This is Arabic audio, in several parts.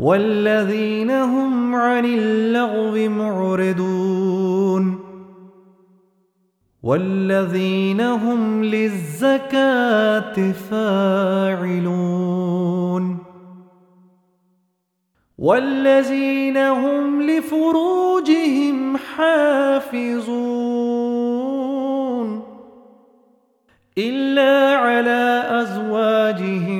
والذين هم عن اللغو معرضون والذين هم للزكاة فاعلون والذين هم لفروجهم حافظون إلا على أزواجهم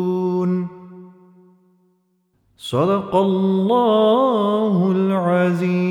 صدق الله العظيم.